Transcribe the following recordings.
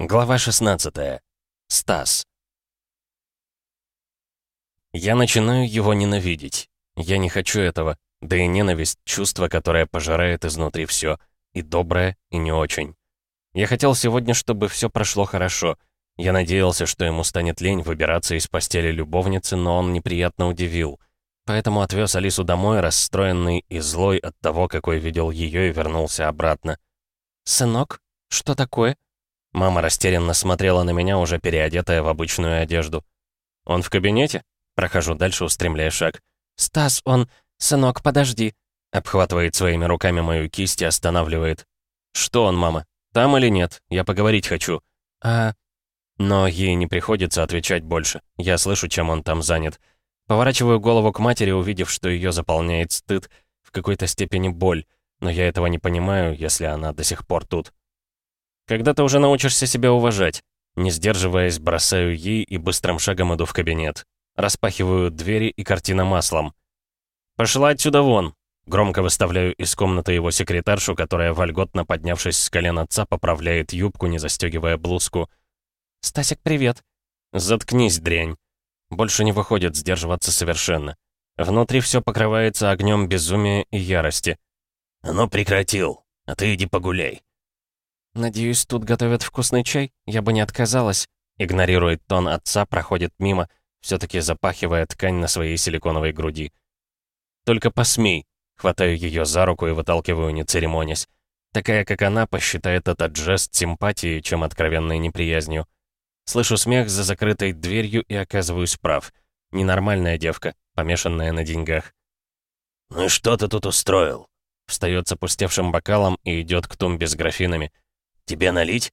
Глава 16. Стас. Я начинаю его ненавидеть. Я не хочу этого. Да и ненависть — чувство, которое пожирает изнутри все. И доброе, и не очень. Я хотел сегодня, чтобы все прошло хорошо. Я надеялся, что ему станет лень выбираться из постели любовницы, но он неприятно удивил. Поэтому отвез Алису домой, расстроенный и злой от того, какой видел ее, и вернулся обратно. «Сынок, что такое?» Мама растерянно смотрела на меня, уже переодетая в обычную одежду. «Он в кабинете?» Прохожу дальше, устремляя шаг. «Стас, он... Сынок, подожди!» Обхватывает своими руками мою кисть и останавливает. «Что он, мама? Там или нет? Я поговорить хочу». «А...» Но ей не приходится отвечать больше. Я слышу, чем он там занят. Поворачиваю голову к матери, увидев, что ее заполняет стыд, в какой-то степени боль. Но я этого не понимаю, если она до сих пор тут. Когда ты уже научишься себя уважать? Не сдерживаясь, бросаю ей и быстрым шагом иду в кабинет. Распахиваю двери и картина маслом. «Пошла отсюда вон!» Громко выставляю из комнаты его секретаршу, которая, вольготно поднявшись с колен отца, поправляет юбку, не застегивая блузку. «Стасик, привет!» «Заткнись, дрянь!» Больше не выходит сдерживаться совершенно. Внутри все покрывается огнем безумия и ярости. «Оно прекратил, а ты иди погуляй!» «Надеюсь, тут готовят вкусный чай? Я бы не отказалась». Игнорирует тон отца, проходит мимо, все таки запахивая ткань на своей силиконовой груди. «Только посмей!» Хватаю ее за руку и выталкиваю, не церемонясь. Такая, как она, посчитает этот жест симпатией, чем откровенной неприязнью. Слышу смех за закрытой дверью и оказываюсь прав. Ненормальная девка, помешанная на деньгах. «Ну и что ты тут устроил?» Встает с опустевшим бокалом и идет к тумбе с графинами. Тебе налить?»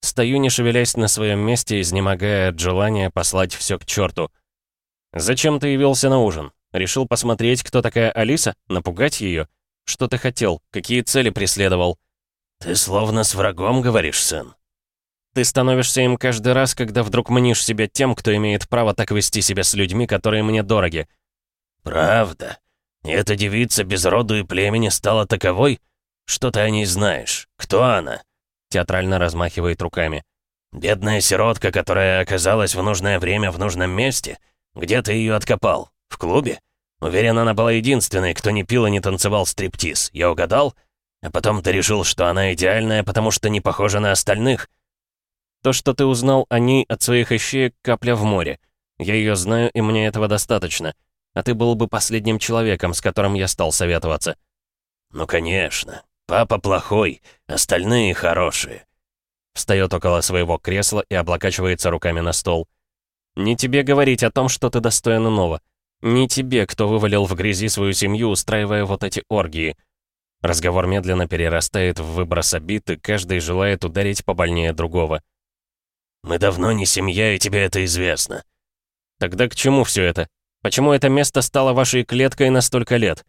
Стою, не шевелясь на своем месте, изнемогая от желания послать все к черту. «Зачем ты явился на ужин? Решил посмотреть, кто такая Алиса? Напугать ее? Что ты хотел? Какие цели преследовал?» «Ты словно с врагом говоришь, сын». «Ты становишься им каждый раз, когда вдруг мнишь себя тем, кто имеет право так вести себя с людьми, которые мне дороги». «Правда? И эта девица без роду и племени стала таковой? Что ты о ней знаешь? Кто она?» Театрально размахивает руками. «Бедная сиротка, которая оказалась в нужное время в нужном месте? Где ты ее откопал? В клубе? Уверен, она была единственной, кто не пил и не танцевал стриптиз. Я угадал? А потом ты решил, что она идеальная, потому что не похожа на остальных?» «То, что ты узнал о ней от своих ищеек, капля в море. Я ее знаю, и мне этого достаточно. А ты был бы последним человеком, с которым я стал советоваться». «Ну, конечно. Папа плохой, остальные хорошие. Встает около своего кресла и облокачивается руками на стол. Не тебе говорить о том, что ты достоин иного. Не тебе, кто вывалил в грязи свою семью, устраивая вот эти оргии. Разговор медленно перерастает в выброс обид, и каждый желает ударить побольнее другого. «Мы давно не семья, и тебе это известно». «Тогда к чему все это? Почему это место стало вашей клеткой на столько лет?»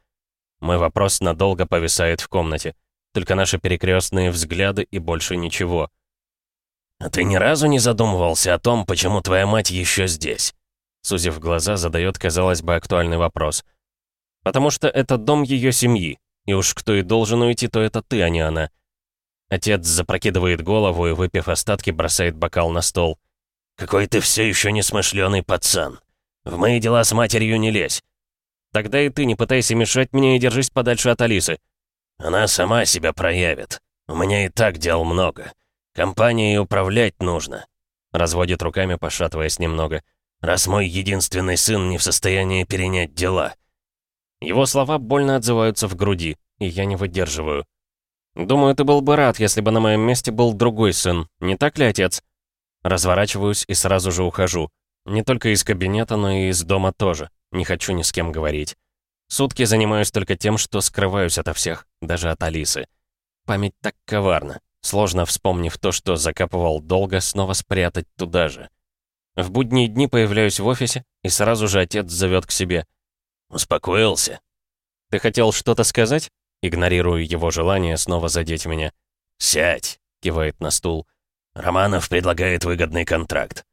Мой вопрос надолго повисает в комнате. Только наши перекрестные взгляды и больше ничего. «А ты ни разу не задумывался о том, почему твоя мать еще здесь?» Сузив глаза, задает, казалось бы, актуальный вопрос. «Потому что это дом ее семьи, и уж кто и должен уйти, то это ты, а не она». Отец запрокидывает голову и, выпив остатки, бросает бокал на стол. «Какой ты все еще несмышленый пацан! В мои дела с матерью не лезь!» «Тогда и ты не пытайся мешать мне и держись подальше от Алисы. Она сама себя проявит. У меня и так дел много. Компанией управлять нужно. Разводит руками, пошатываясь немного. Раз мой единственный сын не в состоянии перенять дела. Его слова больно отзываются в груди, и я не выдерживаю. Думаю, ты был бы рад, если бы на моем месте был другой сын. Не так ли, отец? Разворачиваюсь и сразу же ухожу. Не только из кабинета, но и из дома тоже. Не хочу ни с кем говорить. Сутки занимаюсь только тем, что скрываюсь ото всех, даже от Алисы. Память так коварна. Сложно, вспомнив то, что закапывал долго, снова спрятать туда же. В будние дни появляюсь в офисе, и сразу же отец зовет к себе. «Успокоился?» «Ты хотел что-то сказать?» Игнорирую его желание снова задеть меня. «Сядь!» — кивает на стул. «Романов предлагает выгодный контракт».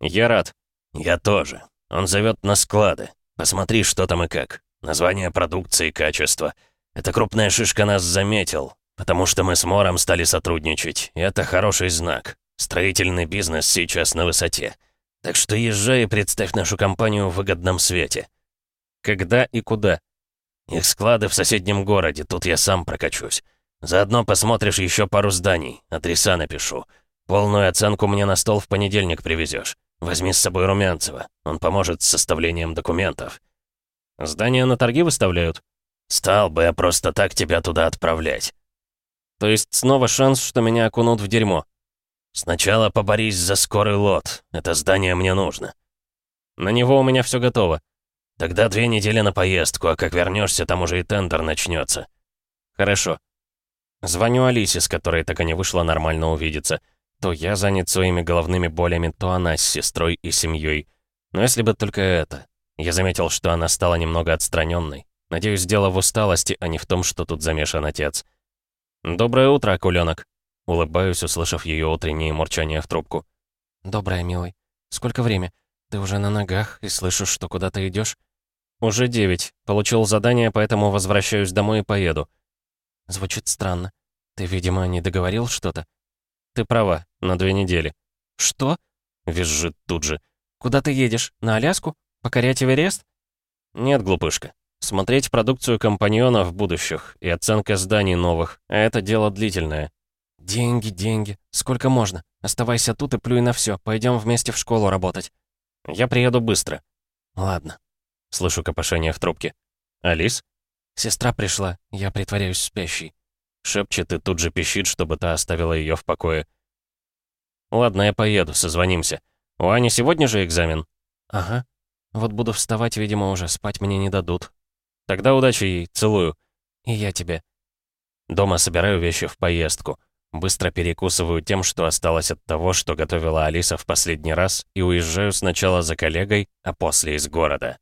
«Я рад». «Я тоже. Он зовет на склады. Посмотри, что там и как. Название продукции, качество. Эта крупная шишка нас заметил, потому что мы с Мором стали сотрудничать, и это хороший знак. Строительный бизнес сейчас на высоте. Так что езжай и представь нашу компанию в выгодном свете. Когда и куда? Их склады в соседнем городе, тут я сам прокачусь. Заодно посмотришь еще пару зданий, адреса напишу. Полную оценку мне на стол в понедельник привезешь. Возьми с собой Румянцева, он поможет с составлением документов. Здания на торги выставляют? Стал бы я просто так тебя туда отправлять. То есть снова шанс, что меня окунут в дерьмо? Сначала поборись за скорый лот. Это здание мне нужно. На него у меня все готово. Тогда две недели на поездку, а как вернешься, там уже и тендер начнется. Хорошо. Звоню Алисе, с которой так и не вышло нормально увидеться. То я занят своими головными болями, то она с сестрой и семьей. Но если бы только это. Я заметил, что она стала немного отстраненной. Надеюсь, дело в усталости, а не в том, что тут замешан отец. «Доброе утро, акуленок!» Улыбаюсь, услышав ее утреннее мурчание в трубку. «Доброе, милый. Сколько время? Ты уже на ногах и слышу, что куда то идешь? «Уже девять. Получил задание, поэтому возвращаюсь домой и поеду». «Звучит странно. Ты, видимо, не договорил что-то?» «Ты права, на две недели». «Что?» — визжит тут же. «Куда ты едешь? На Аляску? Покорять Эверест?» «Нет, глупышка. Смотреть продукцию компаньонов будущих и оценка зданий новых, а это дело длительное». «Деньги, деньги. Сколько можно? Оставайся тут и плюй на все. Пойдем вместе в школу работать». «Я приеду быстро». «Ладно». Слышу копошение в трубке. «Алис?» «Сестра пришла. Я притворяюсь спящей». Шепчет и тут же пищит, чтобы та оставила ее в покое. «Ладно, я поеду, созвонимся. У Ани сегодня же экзамен?» «Ага. Вот буду вставать, видимо, уже. Спать мне не дадут». «Тогда удачи ей. Целую». «И я тебе». Дома собираю вещи в поездку. Быстро перекусываю тем, что осталось от того, что готовила Алиса в последний раз, и уезжаю сначала за коллегой, а после из города.